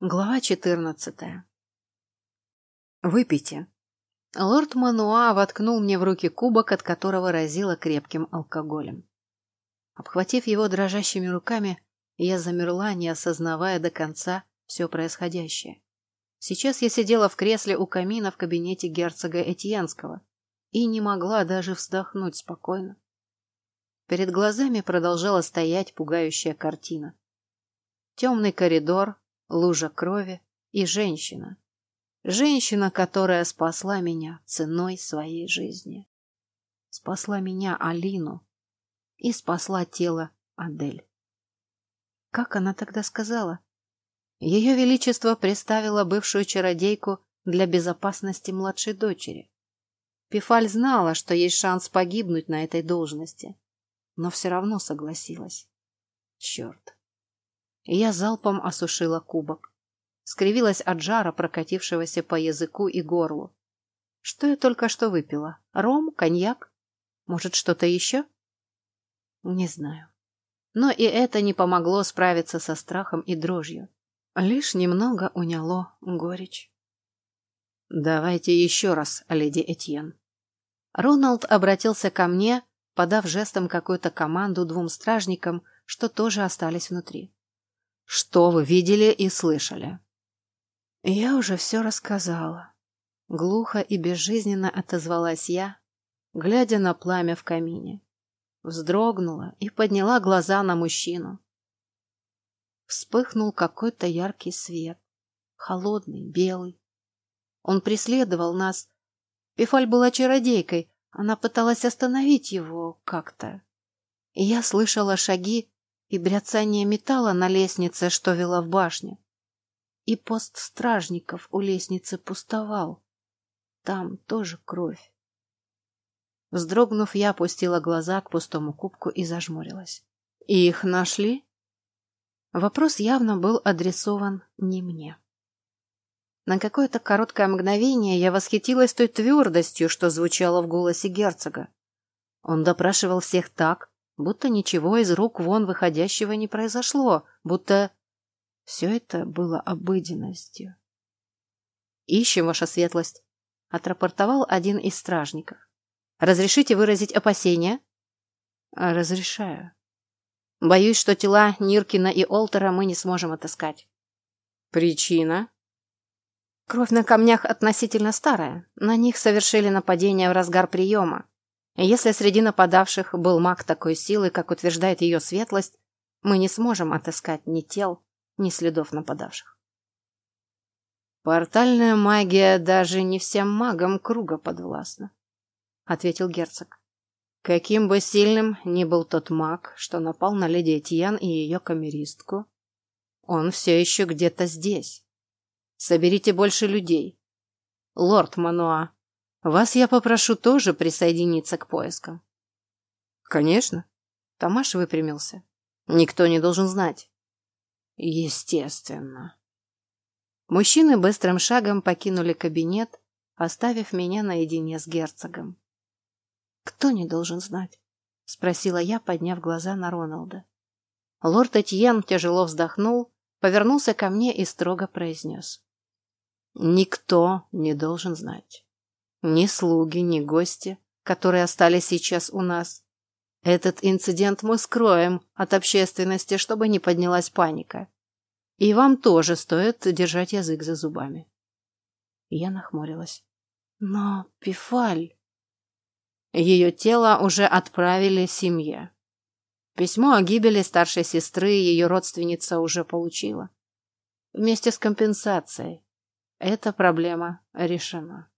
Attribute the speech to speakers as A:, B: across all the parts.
A: Глава четырнадцатая. «Выпейте». Лорд Мануа воткнул мне в руки кубок, от которого разило крепким алкоголем. Обхватив его дрожащими руками, я замерла, не осознавая до конца все происходящее. Сейчас я сидела в кресле у камина в кабинете герцога Этьенского и не могла даже вздохнуть спокойно. Перед глазами продолжала стоять пугающая картина. Темный коридор, лужа крови и женщина. Женщина, которая спасла меня ценой своей жизни. Спасла меня Алину и спасла тело Адель. Как она тогда сказала? Ее Величество представило бывшую чародейку для безопасности младшей дочери. Пифаль знала, что есть шанс погибнуть на этой должности, но все равно согласилась. Черт. Я залпом осушила кубок. Скривилась от жара, прокатившегося по языку и горлу. Что я только что выпила? Ром? Коньяк? Может, что-то еще? Не знаю. Но и это не помогло справиться со страхом и дрожью. Лишь немного уняло горечь. «Давайте еще раз, леди Этьен». Роналд обратился ко мне, подав жестом какую-то команду двум стражникам, что тоже остались внутри. Что вы видели и слышали? Я уже все рассказала. Глухо и безжизненно отозвалась я, глядя на пламя в камине. Вздрогнула и подняла глаза на мужчину. Вспыхнул какой-то яркий свет, холодный, белый. Он преследовал нас. Пифаль была чародейкой, она пыталась остановить его как-то. Я слышала шаги и бряцание металла на лестнице, что вела в башню. И пост стражников у лестницы пустовал. Там тоже кровь. Вздрогнув, я опустила глаза к пустому кубку и зажмурилась. «Их нашли?» Вопрос явно был адресован не мне. На какое-то короткое мгновение я восхитилась той твердостью, что звучало в голосе герцога. Он допрашивал всех так, будто ничего из рук вон выходящего не произошло, будто все это было обыденностью. «Ищем, ваша светлость», — отрапортовал один из стражников. «Разрешите выразить опасения?» «Разрешаю». «Боюсь, что тела Ниркина и Олтера мы не сможем отыскать». «Причина?» «Кровь на камнях относительно старая. На них совершили нападение в разгар приема. Если среди нападавших был маг такой силы, как утверждает ее светлость, мы не сможем отыскать ни тел, ни следов нападавших. «Портальная магия даже не всем магам круга подвластна», — ответил герцог. «Каким бы сильным ни был тот маг, что напал на леди Этьян и ее камеристку, он все еще где-то здесь. Соберите больше людей. Лорд Мануа, вас я попрошу тоже присоединиться к поискам. Конечно. Тамаш выпрямился. Никто не должен знать. Естественно. Мужчины быстрым шагом покинули кабинет, оставив меня наедине с герцогом. «Кто не должен знать?» — спросила я, подняв глаза на Роналда. Лорд Этьен тяжело вздохнул, повернулся ко мне и строго произнес. «Никто не должен знать». Ни слуги, ни гости, которые остались сейчас у нас. Этот инцидент мы скроем от общественности, чтобы не поднялась паника. И вам тоже стоит держать язык за зубами. Я нахмурилась. Но Пифаль... Ее тело уже отправили семье. Письмо о гибели старшей сестры ее родственница уже получила. Вместе с компенсацией. Эта проблема решена.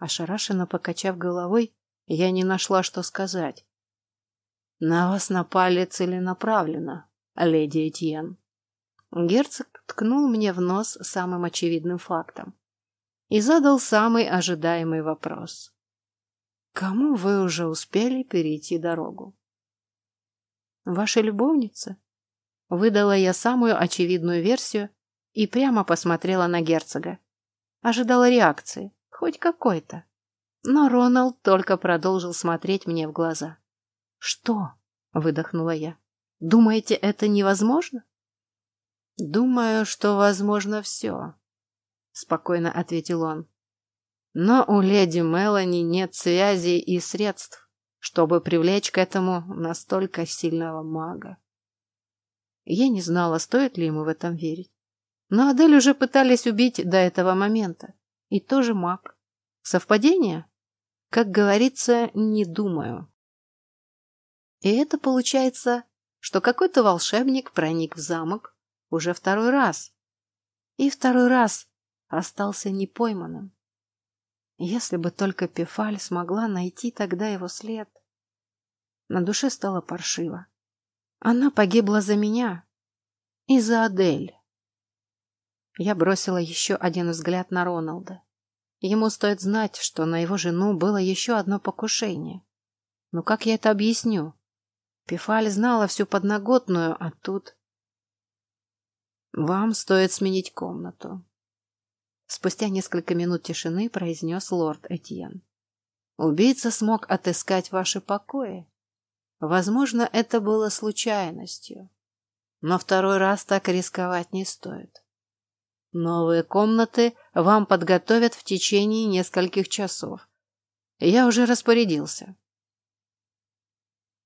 A: Ошарашенно покачав головой, я не нашла, что сказать. «На вас напали целенаправленно, леди Этьен». Герцог ткнул мне в нос самым очевидным фактом и задал самый ожидаемый вопрос. «Кому вы уже успели перейти дорогу?» «Ваша любовница?» Выдала я самую очевидную версию и прямо посмотрела на герцога. Ожидала реакции. Хоть какой-то. Но Роналд только продолжил смотреть мне в глаза. «Что?» — выдохнула я. «Думаете, это невозможно?» Думаю, что возможно все, спокойно ответил он. Но у леди Мелани нет связей и средств, чтобы привлечь к этому настолько сильного мага. Я не знала, стоит ли ему в этом верить. Но Адель уже пытались убить до этого момента. И тоже маг. Совпадение? Как говорится, не думаю. И это получается, что какой-то волшебник проник в замок уже второй раз. И второй раз остался непойманным. Если бы только Пефаль смогла найти тогда его след. На душе стало паршиво. Она погибла за меня и за Адель. Я бросила еще один взгляд на Роналда. Ему стоит знать, что на его жену было еще одно покушение. Но как я это объясню? Пифаль знала всю подноготную, а тут... Вам стоит сменить комнату. Спустя несколько минут тишины произнес лорд Этьен. Убийца смог отыскать ваши покои. Возможно, это было случайностью. Но второй раз так рисковать не стоит. Новые комнаты вам подготовят в течение нескольких часов. Я уже распорядился.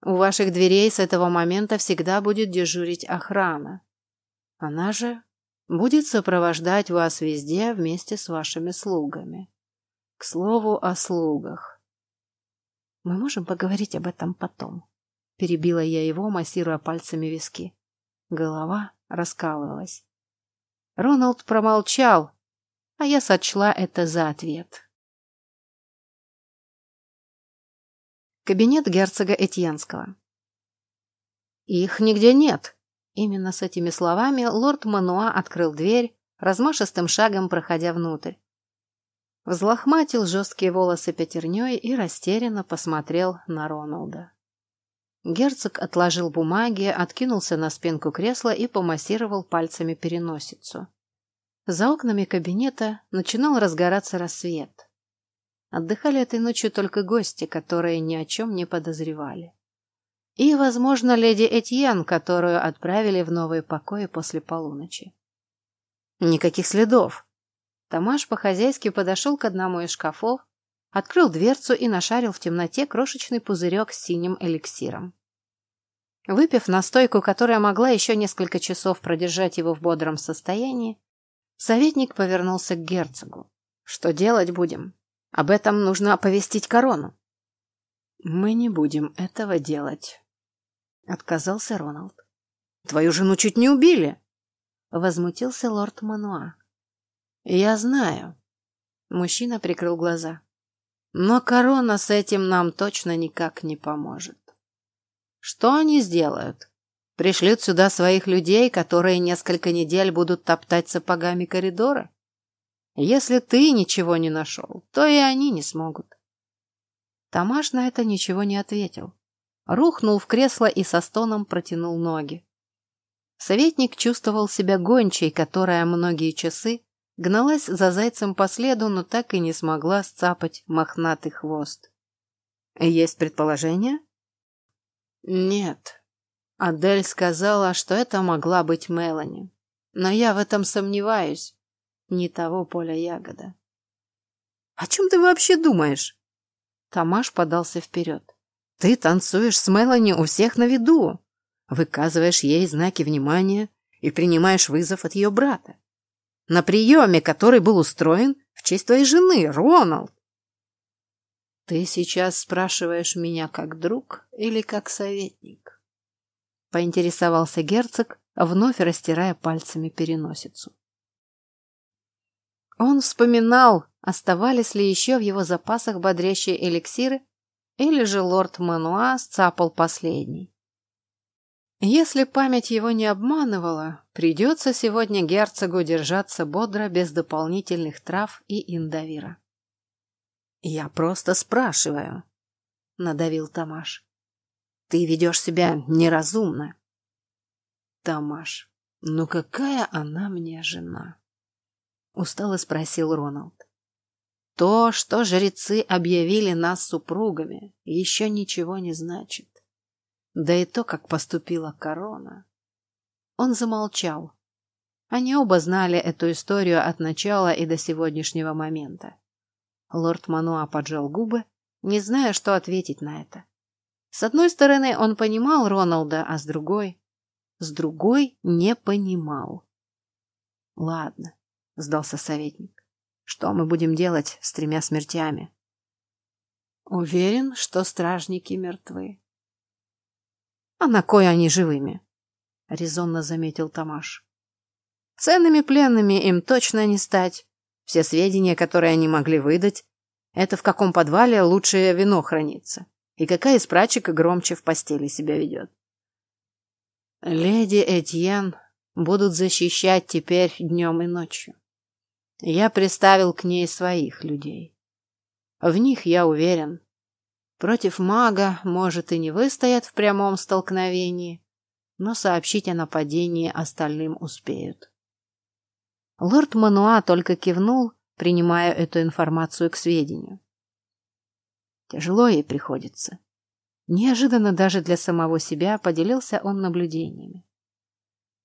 A: У ваших дверей с этого момента всегда будет дежурить охрана. Она же будет сопровождать вас везде вместе с вашими слугами. К слову о слугах. Мы можем поговорить об этом потом. Перебила я его, массируя пальцами виски. Голова раскалывалась. Роналд промолчал, а я сочла это за ответ. Кабинет герцога Этьянского. «Их нигде нет!» Именно с этими словами лорд Мануа открыл дверь, размашистым шагом проходя внутрь. Взлохматил жесткие волосы пятерней и растерянно посмотрел на Роналда. Герцог отложил бумаги, откинулся на спинку кресла и помассировал пальцами переносицу. За окнами кабинета начинал разгораться рассвет. Отдыхали этой ночью только гости, которые ни о чем не подозревали. И, возможно, леди Этьен, которую отправили в новые покои после полуночи. Никаких следов. Тамаш по-хозяйски подошел к одному из шкафов, открыл дверцу и нашарил в темноте крошечный пузырек с синим эликсиром. Выпив настойку, которая могла еще несколько часов продержать его в бодром состоянии, советник повернулся к герцогу. «Что делать будем? Об этом нужно оповестить корону». «Мы не будем этого делать», — отказался Роналд. «Твою жену чуть не убили!» — возмутился лорд Мануа. «Я знаю». Мужчина прикрыл глаза. Но корона с этим нам точно никак не поможет. Что они сделают? Пришлют сюда своих людей, которые несколько недель будут топтать сапогами коридора? Если ты ничего не нашел, то и они не смогут. Тамаш на это ничего не ответил. Рухнул в кресло и со стоном протянул ноги. Советник чувствовал себя гончей, которая многие часы Гналась за зайцем по следу, но так и не смогла сцапать мохнатый хвост. «Есть предположение?» «Нет». Адель сказала, что это могла быть Мелани. Но я в этом сомневаюсь. Не того поля ягода. «О чем ты вообще думаешь?» Тамаш подался вперед. «Ты танцуешь с Мелани у всех на виду, выказываешь ей знаки внимания и принимаешь вызов от ее брата. На приеме, который был устроен в честь твоей жены, Роналд. Ты сейчас спрашиваешь меня как друг или как советник? Поинтересовался герцог, вновь растирая пальцами переносицу. Он вспоминал, оставались ли еще в его запасах бодрящие эликсиры, или же лорд Мануа сцапал последний. Если память его не обманывала, придется сегодня герцогу держаться бодро без дополнительных трав и индовира. «Я просто спрашиваю», — надавил Тамаш. «Ты ведешь себя неразумно». «Тамаш, ну какая она мне жена?» — устало спросил Роналд. «То, что жрецы объявили нас супругами, еще ничего не значит. Да и то, как поступила корона. Он замолчал. Они оба знали эту историю от начала и до сегодняшнего момента. Лорд Мануа поджал губы, не зная, что ответить на это. С одной стороны, он понимал Роналда, а с другой... С другой не понимал. «Ладно», — сдался советник. «Что мы будем делать с тремя смертями?» «Уверен, что стражники мертвы». «А на кой они живыми?» — резонно заметил Тамаш. «Ценными пленными им точно не стать. Все сведения, которые они могли выдать, это в каком подвале лучшее вино хранится, и какая из прачек громче в постели себя ведет. Леди Этьен будут защищать теперь днем и ночью. Я приставил к ней своих людей. В них я уверен. Против мага, может, и не выстоят в прямом столкновении, но сообщить о нападении остальным успеют. Лорд Мануа только кивнул, принимая эту информацию к сведению. Тяжело ей приходится. Неожиданно даже для самого себя поделился он наблюдениями.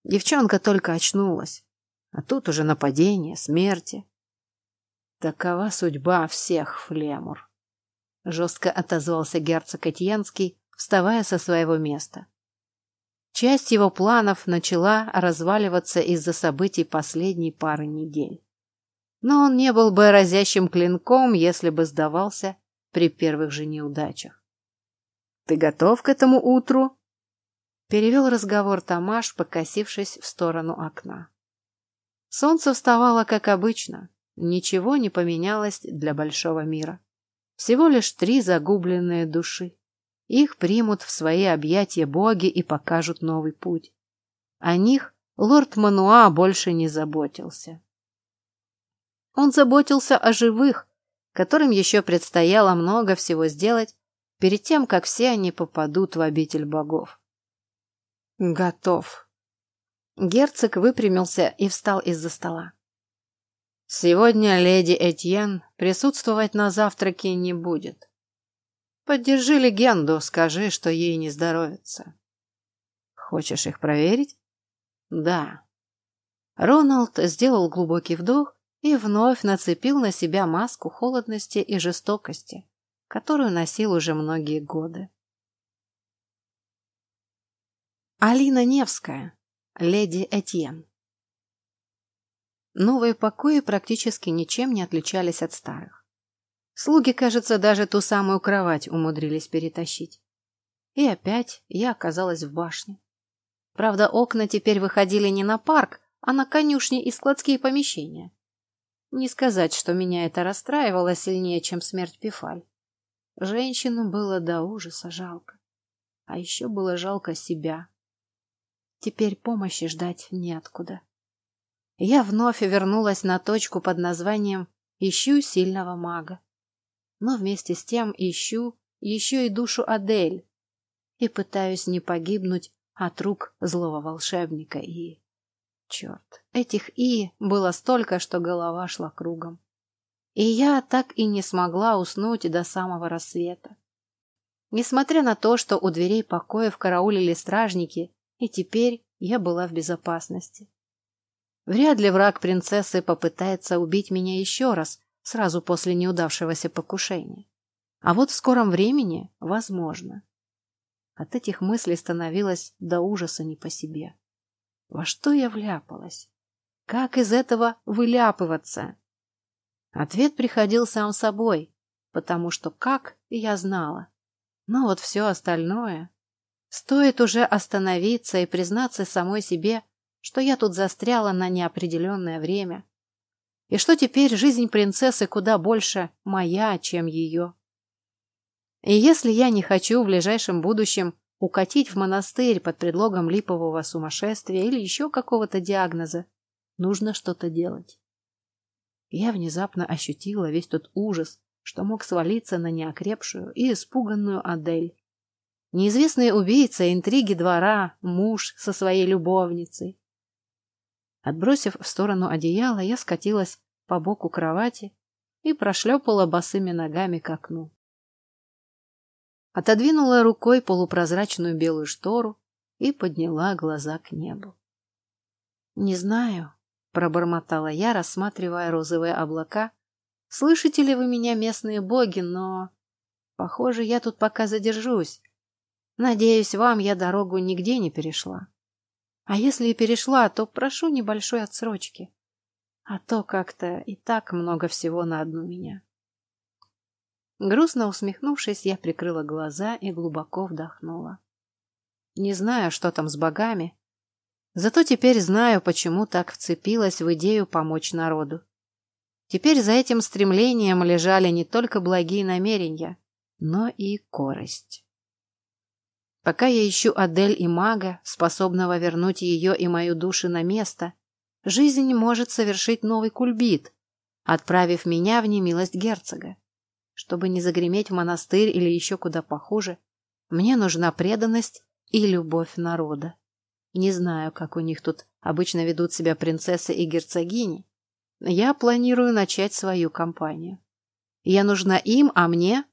A: Девчонка только очнулась, а тут уже нападение, смерти. Такова судьба всех флемур. Жестко отозвался герцог Этьянский, вставая со своего места. Часть его планов начала разваливаться из-за событий последней пары недель. Но он не был бы разящим клинком, если бы сдавался при первых же неудачах. «Ты готов к этому утру?» Перевел разговор Тамаш, покосившись в сторону окна. Солнце вставало, как обычно. Ничего не поменялось для большого мира. Всего лишь три загубленные души. Их примут в свои объятия боги и покажут новый путь. О них лорд Мануа больше не заботился. Он заботился о живых, которым еще предстояло много всего сделать перед тем, как все они попадут в обитель богов. Готов. Герцог выпрямился и встал из-за стола. Сегодня леди Этьен присутствовать на завтраке не будет. Поддержи легенду, скажи, что ей не здоровится. Хочешь их проверить? Да. Роналд сделал глубокий вдох и вновь нацепил на себя маску холодности и жестокости, которую носил уже многие годы. Алина Невская, леди Этьен. Новые покои практически ничем не отличались от старых. Слуги, кажется, даже ту самую кровать умудрились перетащить. И опять я оказалась в башне. Правда, окна теперь выходили не на парк, а на конюшни и складские помещения. Не сказать, что меня это расстраивало сильнее, чем смерть Пифаль. Женщину было до ужаса жалко. А еще было жалко себя. Теперь помощи ждать неоткуда. Я вновь вернулась на точку под названием «Ищу сильного мага» но вместе с тем ищу еще и душу Адель и пытаюсь не погибнуть от рук злого волшебника и... Черт, этих «и» было столько, что голова шла кругом. И я так и не смогла уснуть до самого рассвета. Несмотря на то, что у дверей покоев караулили стражники, и теперь я была в безопасности. Вряд ли враг принцессы попытается убить меня еще раз, сразу после неудавшегося покушения. А вот в скором времени возможно. От этих мыслей становилось до ужаса не по себе. Во что я вляпалась? Как из этого выляпываться? Ответ приходил сам собой, потому что как, я знала. Но вот все остальное... Стоит уже остановиться и признаться самой себе, что я тут застряла на неопределенное время, и что теперь жизнь принцессы куда больше моя, чем ее. И если я не хочу в ближайшем будущем укатить в монастырь под предлогом липового сумасшествия или еще какого-то диагноза, нужно что-то делать. Я внезапно ощутила весь тот ужас, что мог свалиться на неокрепшую и испуганную Адель. Неизвестные убийца, интриги двора, муж со своей любовницей, Отбросив в сторону одеяло, я скатилась по боку кровати и прошлепала босыми ногами к окну. Отодвинула рукой полупрозрачную белую штору и подняла глаза к небу. Не знаю, пробормотала я, рассматривая розовые облака. Слышите ли вы меня, местные боги, но... Похоже, я тут пока задержусь. Надеюсь, вам я дорогу нигде не перешла. А если и перешла, то прошу небольшой отсрочки. А то как-то и так много всего на одну меня. Грустно усмехнувшись, я прикрыла глаза и глубоко вдохнула. Не знаю, что там с богами, зато теперь знаю, почему так вцепилась в идею помочь народу. Теперь за этим стремлением лежали не только благие намерения, но и корость. Пока я ищу Адель и мага, способного вернуть ее и мою душу на место, жизнь может совершить новый кульбит, отправив меня в немилость герцога. Чтобы не загреметь в монастырь или еще куда похуже, мне нужна преданность и любовь народа. Не знаю, как у них тут обычно ведут себя принцессы и герцогини. Я планирую начать свою кампанию. Я нужна им, а мне?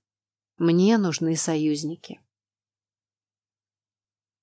A: Мне нужны союзники.